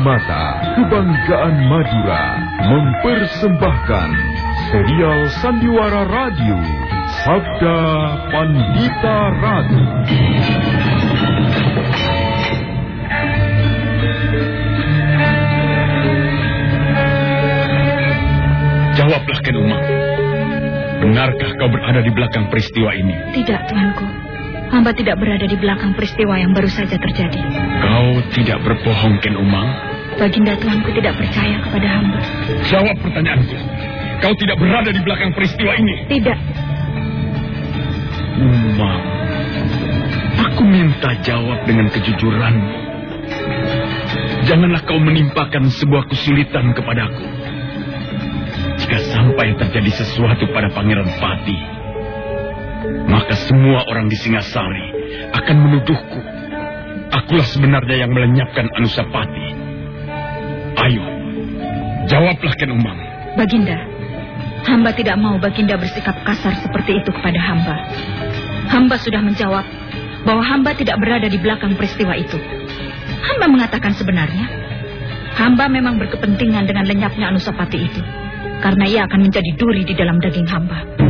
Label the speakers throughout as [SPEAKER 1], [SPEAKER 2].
[SPEAKER 1] Karimata, Kebanggaan Madura, mempersembahkan serial Sandiwara Radio, Sabda Pandita Ratu.
[SPEAKER 2] Jawablah, Ken Umang. Benarkah kau berada di belakang peristiwa ini?
[SPEAKER 3] Tidak, Tuanku. Hamba tidak berada di belakang peristiwa yang baru saja terjadi.
[SPEAKER 2] Kau tidak berbohong, Ken Umang?
[SPEAKER 3] Baginda Tuanku tidak percaya kepada hamba.
[SPEAKER 2] Jawab pertanyaanku. Kau tidak berada di belakang peristiwa ini?
[SPEAKER 3] Tidak.
[SPEAKER 2] Umang, aku minta jawab dengan kejujuran. Janganlah kau menimpakan sebuah kesulitan kepadaku. Jika sampai terjadi sesuatu pada Pangeran Pati, maka semua orang di Singasari akan menuduhku. Akulah sebenarnya yang melenyapkan Anusapati. Ayo, jawablah Ken Umang.
[SPEAKER 3] Baginda, hamba tidak mau Baginda bersikap kasar seperti itu kepada hamba. Hamba sudah menjawab bahwa hamba tidak berada di belakang peristiwa itu. Hamba mengatakan sebenarnya, hamba memang berkepentingan dengan lenyapnya Anusapati itu. Karena ia akan menjadi duri di dalam daging hamba.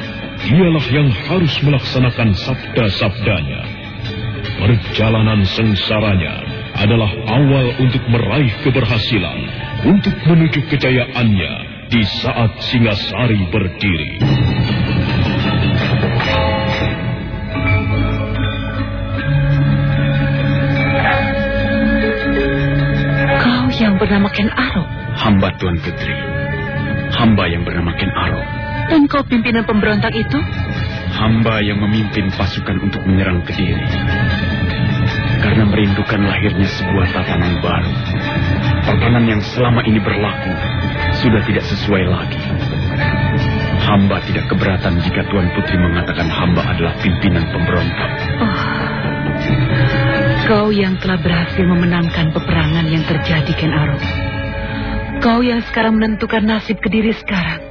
[SPEAKER 4] dialah yang harus melaksanakan sabda-sabdanya. Perjalanan sengsaranya adalah awal untuk meraih keberhasilan, untuk menuju kejayaannya di saat Singasari berdiri.
[SPEAKER 3] Kau yang bernama Ken Arok.
[SPEAKER 2] Hamba Tuan Putri. Hamba yang bernama Ken Arok.
[SPEAKER 3] Dan kau pimpinan pemberontak itu?
[SPEAKER 2] Hamba yang memimpin pasukan untuk menyerang Kediri. Karena merindukan lahirnya sebuah tatanan baru. Tatanan yang selama ini berlaku sudah tidak sesuai lagi. Hamba tidak keberatan jika Tuan Putri mengatakan hamba adalah pimpinan pemberontak.
[SPEAKER 3] Oh, kau yang telah berhasil memenangkan peperangan yang terjadi, Ken Arok. Kau yang sekarang menentukan nasib Kediri sekarang.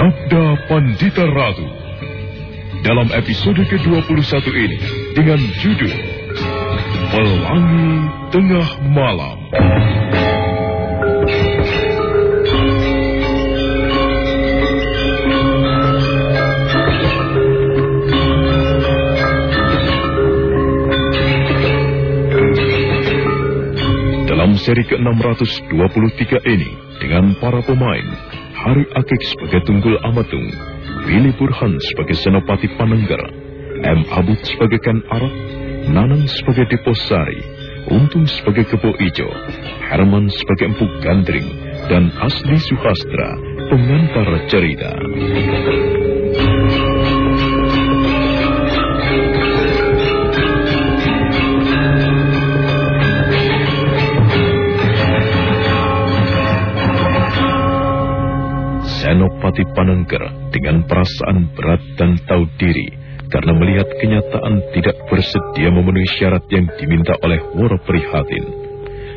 [SPEAKER 1] Sabda Pandita Ratu. Dalam episode ke-21 ini dengan judul Pelangi Tengah Malam. Dalam seri ke-623 ini dengan para pemain Hari Akik sebagai Tunggul Amatung, Willy Burhan sebagai Senopati Panengger, M. Abud sebagai Ken Arok, Nanang sebagai Deposari, Untung sebagai Kebo Ijo, Herman sebagai Empuk Gandring, dan Asli Suhastra, pengantar cerita.
[SPEAKER 4] Senopati Panengger dengan perasaan berat dan tahu diri karena melihat kenyataan tidak bersedia memenuhi syarat yang diminta oleh Woro Prihatin.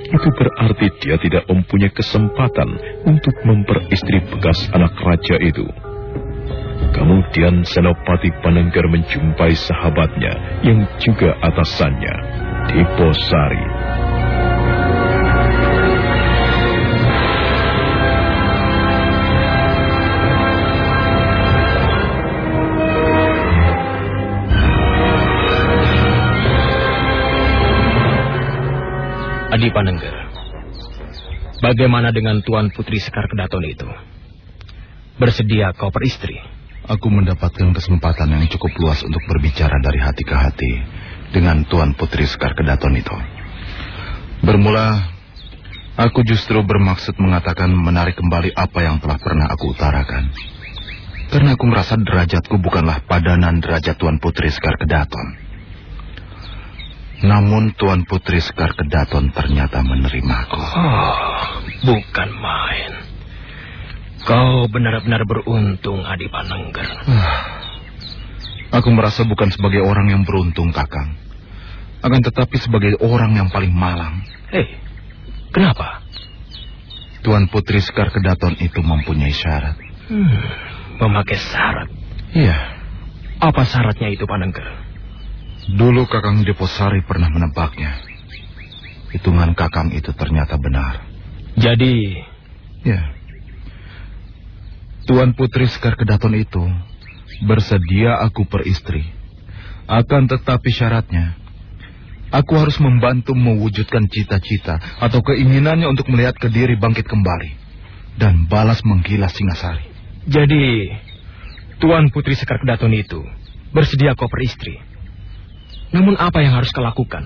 [SPEAKER 4] Itu berarti dia tidak mempunyai kesempatan untuk memperistri bekas anak raja itu. Kemudian Senopati Panengger menjumpai sahabatnya yang juga atasannya, Diposari.
[SPEAKER 5] Adi Panengger, bagaimana dengan Tuan Putri Sekar Kedaton itu? Bersedia kau peristri?
[SPEAKER 6] Aku mendapatkan kesempatan yang cukup luas untuk berbicara dari hati ke hati dengan Tuan Putri Sekar Kedaton itu. Bermula, aku justru bermaksud mengatakan menarik kembali apa yang telah pernah aku utarakan. Karena aku merasa derajatku bukanlah padanan derajat Tuan Putri Sekar Kedaton. Namun Tuan Putri Sekar Kedaton ternyata menerimaku.
[SPEAKER 5] Oh, bukan main. Kau benar-benar beruntung, Adi Panengger.
[SPEAKER 6] Aku merasa bukan sebagai orang yang beruntung, Kakang. Akan tetapi sebagai orang yang paling malang.
[SPEAKER 5] Hei, kenapa?
[SPEAKER 6] Tuan Putri Sekar Kedaton itu mempunyai syarat.
[SPEAKER 5] Hmm, memakai syarat?
[SPEAKER 6] Iya.
[SPEAKER 5] Apa syaratnya itu, Panengger?
[SPEAKER 6] Dulu Kakang Deposari pernah menebaknya. Hitungan Kakang itu ternyata benar.
[SPEAKER 5] Jadi...
[SPEAKER 6] Ya. Tuan Putri Sekar Kedaton itu bersedia aku peristri. Akan tetapi syaratnya, aku harus membantu mewujudkan cita-cita atau keinginannya untuk melihat Kediri bangkit kembali dan balas menggilas Singasari.
[SPEAKER 5] Jadi, Tuan Putri Sekar Kedaton itu bersedia kau peristri. Namun apa yang harus kau lakukan?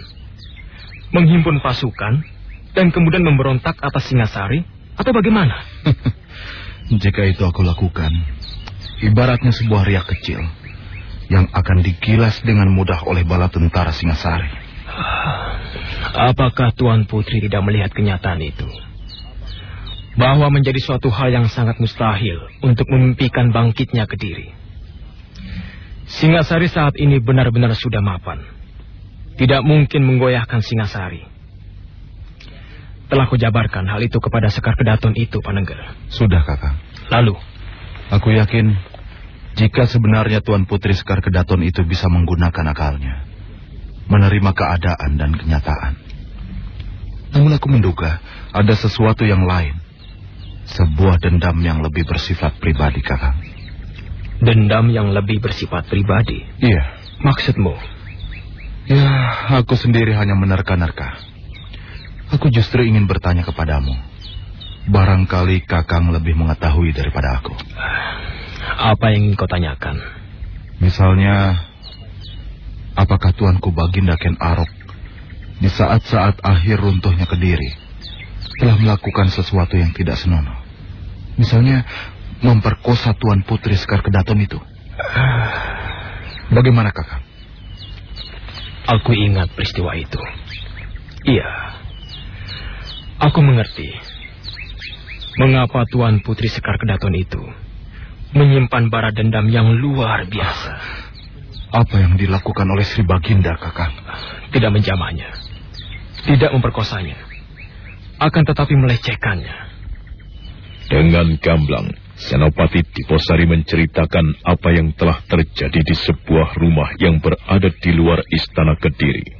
[SPEAKER 5] Menghimpun pasukan dan kemudian memberontak atas Singasari atau bagaimana?
[SPEAKER 6] Jika itu aku lakukan, ibaratnya sebuah riak kecil yang akan digilas dengan mudah oleh bala tentara Singasari.
[SPEAKER 5] Apakah Tuan Putri tidak melihat kenyataan itu? Bahwa menjadi suatu hal yang sangat mustahil untuk memimpikan bangkitnya ke diri. Singasari saat ini benar-benar sudah mapan. Tidak mungkin menggoyahkan Singasari. Telah kujabarkan hal itu kepada Sekar Kedaton itu, Panengger.
[SPEAKER 6] Sudah, kakak.
[SPEAKER 5] Lalu?
[SPEAKER 6] Aku yakin jika sebenarnya Tuan Putri Sekar Kedaton itu bisa menggunakan akalnya. Menerima keadaan dan kenyataan. Namun aku menduga ada sesuatu yang lain. Sebuah dendam yang lebih bersifat pribadi, kakak.
[SPEAKER 5] Dendam yang lebih bersifat pribadi?
[SPEAKER 6] Iya.
[SPEAKER 5] Maksudmu?
[SPEAKER 6] Ya, aku sendiri hanya menerka-nerka. Aku justru ingin bertanya kepadamu. Barangkali Kakang lebih mengetahui daripada aku.
[SPEAKER 5] Apa yang ingin kau tanyakan?
[SPEAKER 6] Misalnya, apakah tuanku Baginda Ken Arok di saat-saat akhir runtuhnya Kediri telah melakukan sesuatu yang tidak senonoh? Misalnya, memperkosa Tuan Putri Sekar Kedaton itu. Bagaimana kakak?
[SPEAKER 5] Aku ingat peristiwa itu. Iya, Aku mengerti mengapa Tuan Putri Sekar Kedaton itu menyimpan bara dendam yang luar biasa.
[SPEAKER 6] Apa yang dilakukan oleh Sri Baginda, Kakak?
[SPEAKER 5] Tidak menjamahnya. Tidak memperkosanya. Akan tetapi melecehkannya.
[SPEAKER 4] Dengan gamblang, Senopati Diposari menceritakan apa yang telah terjadi di sebuah rumah yang berada di luar istana Kediri.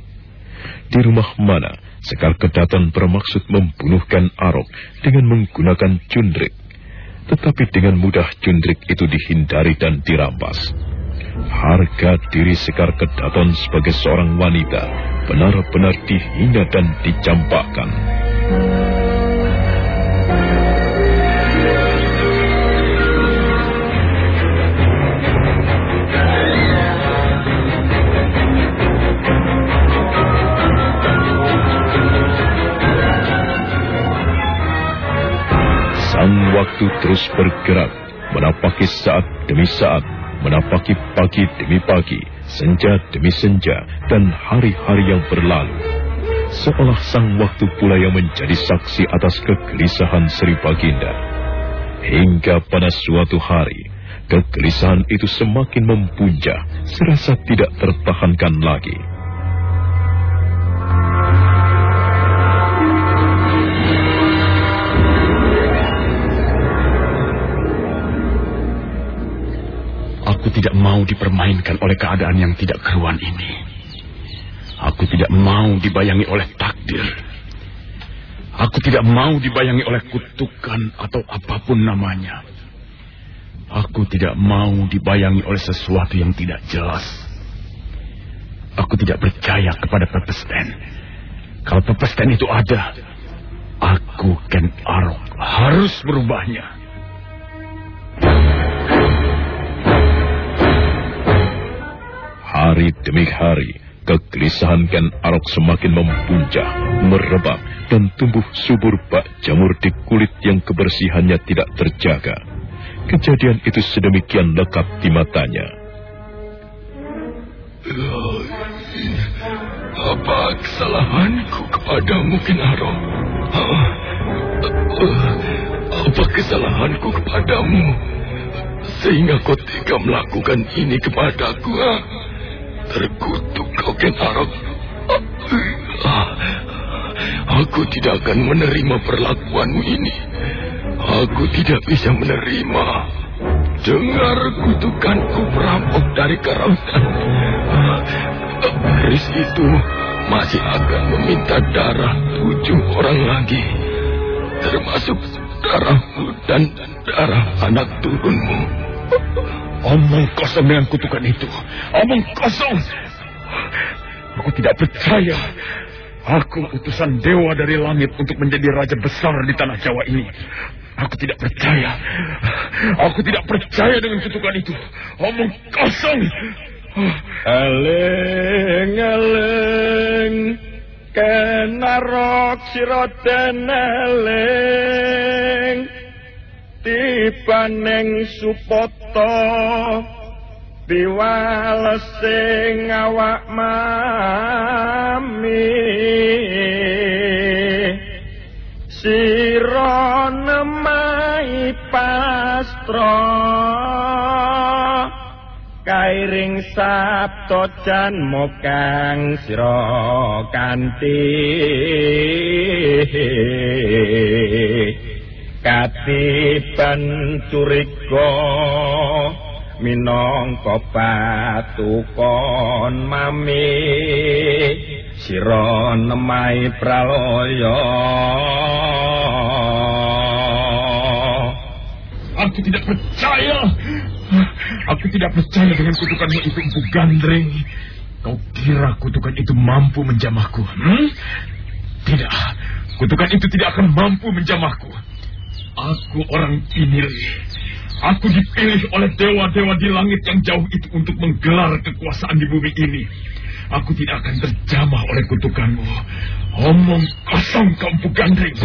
[SPEAKER 4] Di rumah mana Sekar Kedaton bermaksud membunuhkan Arok dengan menggunakan cundrik. Tetapi dengan mudah cundrik itu dihindari dan dirampas. Harga diri Sekar Kedaton sebagai seorang wanita benar-benar dihina dan dicampakkan. Waktu terus bergerak, menapaki saat demi saat, menapaki pagi demi pagi, senja demi senja, dan hari-hari yang berlalu. Seolah sang waktu pula yang menjadi saksi atas kegelisahan Sri Baginda. Hingga pada suatu hari, kegelisahan itu semakin mempuncak, serasa tidak tertahankan lagi.
[SPEAKER 2] Aku tidak mau dipermainkan oleh keadaan yang tidak keruan ini. Aku tidak mau dibayangi oleh takdir. Aku tidak mau dibayangi oleh kutukan atau apa pun namanya. Aku tidak mau dibayangi oleh sesuatu yang tidak jelas. Aku tidak percaya kepada Pepesten. Kalau Pepesten itu ada, aku Ken Arok harus merubahnya.
[SPEAKER 4] Hari demi hari, Kegelisahan Ken Arok semakin mempuncak, merebak, dan tumbuh subur bak jamur di kulit yang kebersihannya tidak terjaga. Kejadian itu sedemikian lekat di matanya.
[SPEAKER 7] Apa kesalahanku kepadamu, Ken Arok? Apa kesalahanku kepadamu? Sehingga kau tega melakukan ini kepadaku, ha? Terkutuk kau Ken Arok. Aku tidak akan menerima perlakuanmu ini. Aku tidak bisa menerima. Dengar kutukanku perampok dari karautan. Keris itu masih akan meminta darah tujuh orang lagi. Termasuk darahmu dan darah anak turunmu.
[SPEAKER 2] Omong kosong dengan kutukan itu. Omong kosong. Aku tidak percaya. Aku utusan dewa dari langit untuk menjadi raja besar di tanah Jawa ini. Aku tidak percaya. Aku tidak percaya dengan kutukan itu. Omong kosong.
[SPEAKER 8] Eleng, eleng. Kenarok siroten eleng. Tibaneng to biwalesing awak mami. Siro nemai pastra kairing sabto jan mokang siro kanti katiban curigong minangka patukon mami sira nemai praloya
[SPEAKER 2] Aku tidak percaya. Aku tidak percaya dengan kutukanmu itu, Empu Gandring. Kau kira kutukan itu mampu menjamahku? Hmm? Tidak. Kutukan itu tidak akan mampu menjamahku. Aku orang pinil. Aku dipilih oleh dewa-dewa di langit yang jauh itu untuk menggelar kekuasaan di bumi ini. Aku tidak akan terjamah oleh kutukanmu. Omong kosong kamu gandring.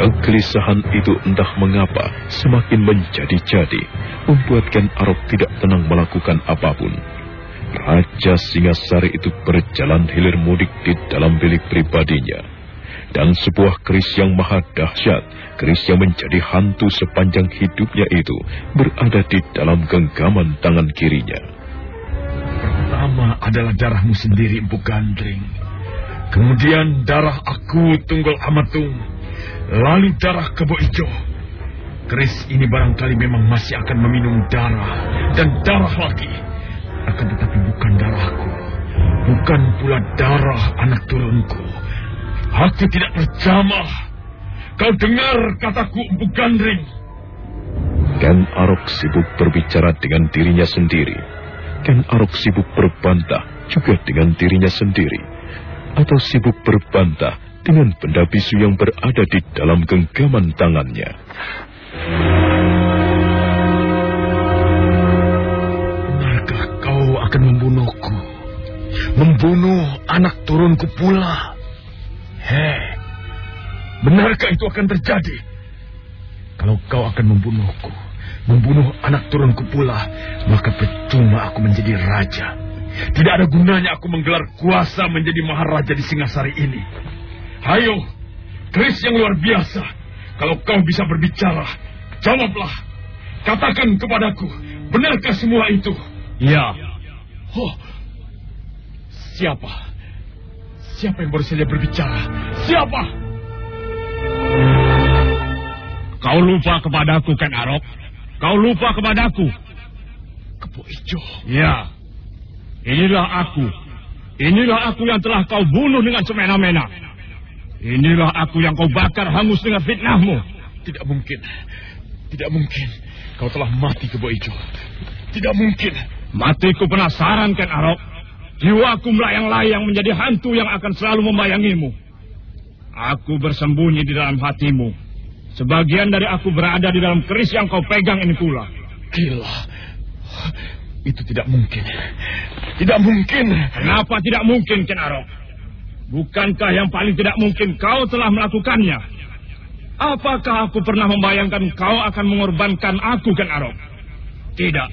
[SPEAKER 4] Kegelisahan itu entah mengapa semakin menjadi-jadi, membuatkan Arok tidak tenang melakukan apa pun. Raja Singasari itu berjalan hilir mudik di dalam bilik pribadinya. Dan sebuah keris yang maha dahsyat, keris yang menjadi hantu sepanjang hidupnya itu, berada di dalam genggaman tangan kirinya.
[SPEAKER 2] Pertama adalah darahmu sendiri, Empu Gandring. Kemudian darah aku, Tunggul Amatung. Lalu darah Kebo Ijo. Keris ini barangkali memang masih akan meminum darah dan darah lagi. Akan tetapi bukan darahku. Bukan pula darah anak turunku. Aku tidak berjamah. Kau dengar kataku, Empu Gandring.
[SPEAKER 4] Ken Arok sibuk berbicara dengan dirinya sendiri. Ken Arok sibuk berbantah juga dengan dirinya sendiri. Atau sibuk berbantah dengan benda bisu yang berada di dalam genggaman tangannya.
[SPEAKER 2] Benarkah kau akan membunuhku? Membunuh anak turunku pula? Hei, benarkah itu akan terjadi? Kalau kau akan membunuhku, membunuh anak turunku pula, maka percuma aku menjadi raja. Tidak ada gunanya aku menggelar kuasa menjadi maharaja di Singasari ini. Hayo, Kris yang luar biasa. Kalau kau bisa berbicara, jawablah. Katakan kepadaku, benarkah semua itu?
[SPEAKER 9] Ya.
[SPEAKER 2] Oh, siapa? Siapa yang baru saja berbicara? Siapa?
[SPEAKER 9] Kau lupa kepadaku, Ken Arok. Kau lupa kepadaku.
[SPEAKER 2] Kebo Ijo.
[SPEAKER 9] Ya. Inilah aku. Inilah aku yang telah kau bunuh dengan semena-mena. Inilah aku yang kau bakar hangus dengan fitnahmu.
[SPEAKER 2] Tidak mungkin. Tidak mungkin. Kau telah mati, Kebo Ijo. Tidak mungkin.
[SPEAKER 9] Matiku penasaran, Ken Arok. Jiwaku melayang-layang menjadi hantu yang akan selalu membayangimu. Aku bersembunyi di dalam hatimu. Sebagian dari aku berada di dalam keris yang kau pegang ini pula.
[SPEAKER 2] Gila. Itu tidak mungkin. Tidak mungkin.
[SPEAKER 9] Kenapa tidak mungkin, Ken Arok? Bukankah yang paling tidak mungkin kau telah melakukannya? Apakah aku pernah membayangkan kau akan mengorbankan aku, Ken Arok? Tidak.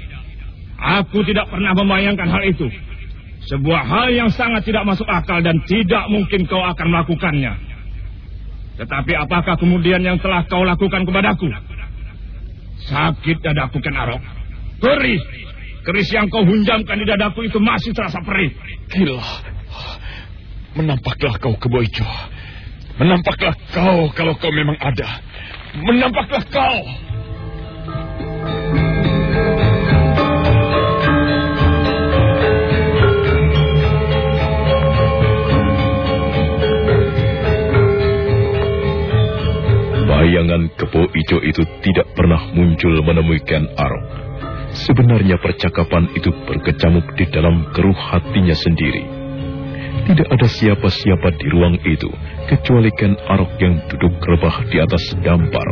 [SPEAKER 9] Aku tidak pernah membayangkan hal itu. Sebuah hal yang sangat tidak masuk akal dan tidak mungkin kau akan melakukannya. Tetapi apakah kemudian yang telah kau lakukan kepadaku? Sakit dadaku, Ken Arok. Keris. Keris yang kau hunjamkan di dadaku itu masih terasa perih.
[SPEAKER 2] Gila. Menampaklah kau ke Boijo. Menampaklah kau kalau kau memang ada. Menampaklah kau.
[SPEAKER 4] Bayangan kepo ijo itu tidak pernah muncul menemui Ken Arok. Sebenarnya percakapan itu berkecamuk di dalam keruh hatinya sendiri. Tidak ada siapa-siapa di ruang itu kecuali Ken Arok yang duduk rebah di atas dampar,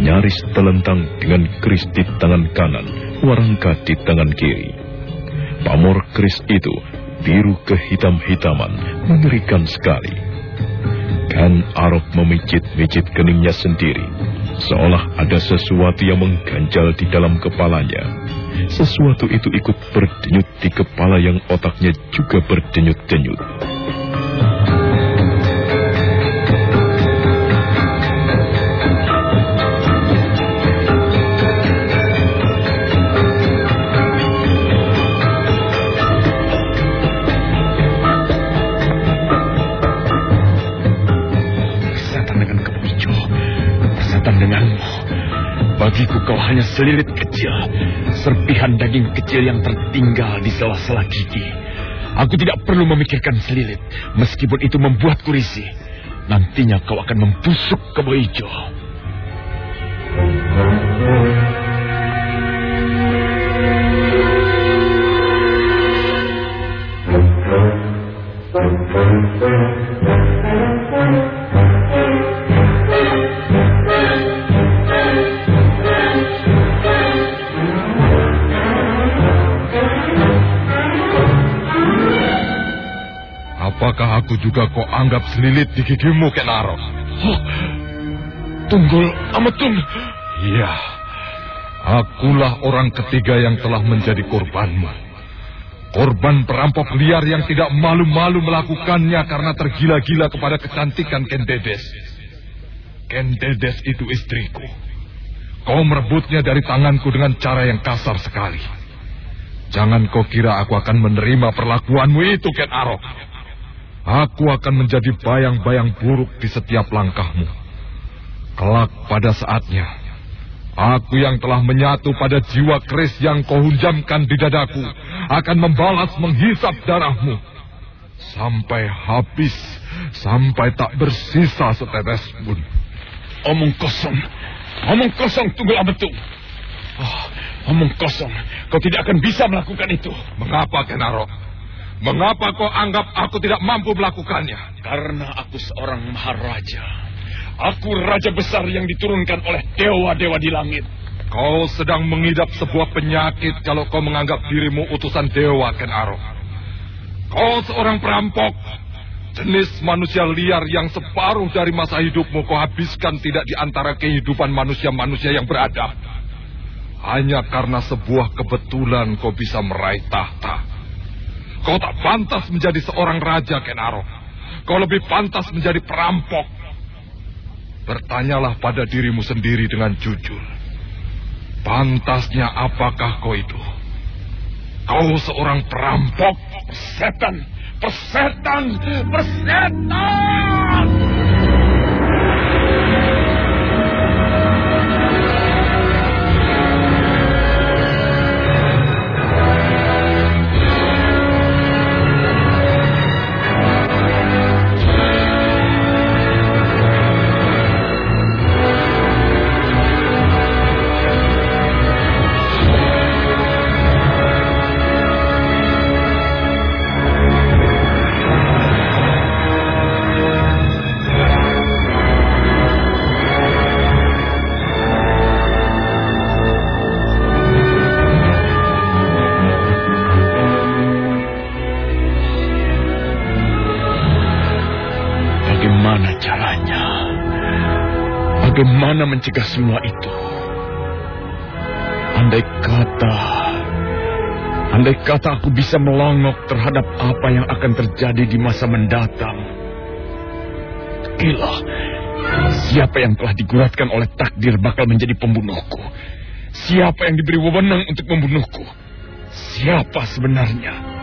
[SPEAKER 4] nyaris telentang dengan keris di tangan kanan, warangka di tangan kiri. Pamor keris itu biru kehitam-hitaman, mengerikan sekali. Ken Arok memijit-mijit keningnya sendiri, seolah ada sesuatu yang mengganjal di dalam kepalanya. Sesuatu itu ikut berdenyut di kepala yang otaknya juga berdenyut-denyut.
[SPEAKER 2] Bagiku kau hanya selilit kecil, serpihan daging kecil yang tertinggal di sela-sela gigi. Aku tidak perlu memikirkan selilit, meskipun itu membuatku risih. Nantinya kau akan membusuk ke hijau.
[SPEAKER 10] Apakah aku juga kau anggap selilit di gigimu, Kenaro?
[SPEAKER 2] Oh, Tunggul Ametung.
[SPEAKER 10] Iya, akulah orang ketiga yang telah menjadi korbanmu. Korban perampok liar yang tidak malu-malu melakukannya karena tergila-gila kepada kecantikan Ken Dedes. Ken Dedes itu istriku. Kau merebutnya dari tanganku dengan cara yang kasar sekali. Jangan kau kira aku akan menerima perlakuanmu itu, Ken Arok. Aku akan menjadi bayang-bayang buruk di setiap langkahmu. Kelak pada saatnya, aku yang telah menyatu pada jiwa keris yang kau hunjamkan di dadaku akan membalas menghisap darahmu. Sampai habis, sampai tak bersisa setetes pun.
[SPEAKER 2] Omong kosong, omong kosong Tunggul Ametung. Oh, omong kosong, kau tidak akan bisa melakukan itu.
[SPEAKER 10] Mengapa, Kenaro? Mengapa kau anggap aku tidak mampu melakukannya?
[SPEAKER 2] Karena aku seorang maharaja. Aku raja besar yang diturunkan oleh dewa-dewa di langit.
[SPEAKER 10] Kau sedang mengidap sebuah penyakit kalau kau menganggap dirimu utusan dewa, Ken Arok. Kau seorang perampok. Jenis manusia liar yang separuh dari masa hidupmu kau habiskan tidak di antara kehidupan manusia-manusia yang beradab. hanya karena sebuah kebetulan kau bisa meraih tahta. Kau tak pantas menjadi seorang raja, Kenaro. Kau lebih pantas menjadi perampok. Bertanyalah pada dirimu sendiri dengan jujur. Pantasnya apakah kau itu? Kau seorang perampok, persetan, persetan, persetan!
[SPEAKER 2] Bagaimana mencegah semua itu? Andai kata, andai kata aku bisa melongok terhadap apa yang akan terjadi di masa mendatang. Gila, siapa yang telah diguratkan oleh takdir bakal menjadi pembunuhku? Siapa yang diberi wewenang untuk membunuhku? Siapa sebenarnya?